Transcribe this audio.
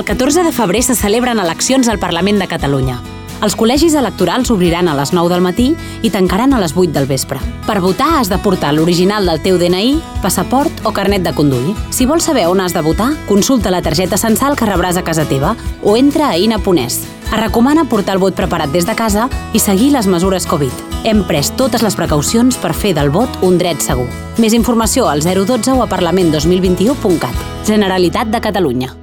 El 14 de febrer se celebren eleccions al Parlament de Catalunya. Els col·legis electorals obriran a les 9 del matí i tancaran a les 8 del vespre. Per votar has de portar l'original del teu DNI, passaport o carnet de conduir. Si vols saber on has de votar, consulta la targeta censal que rebràs a casa teva o entra a INA.es. Es recomana portar el vot preparat des de casa i seguir les mesures Covid. Hem pres totes les precaucions per fer del vot un dret segur. Més informació al 012 o a parlament2021.cat. Generalitat de Catalunya.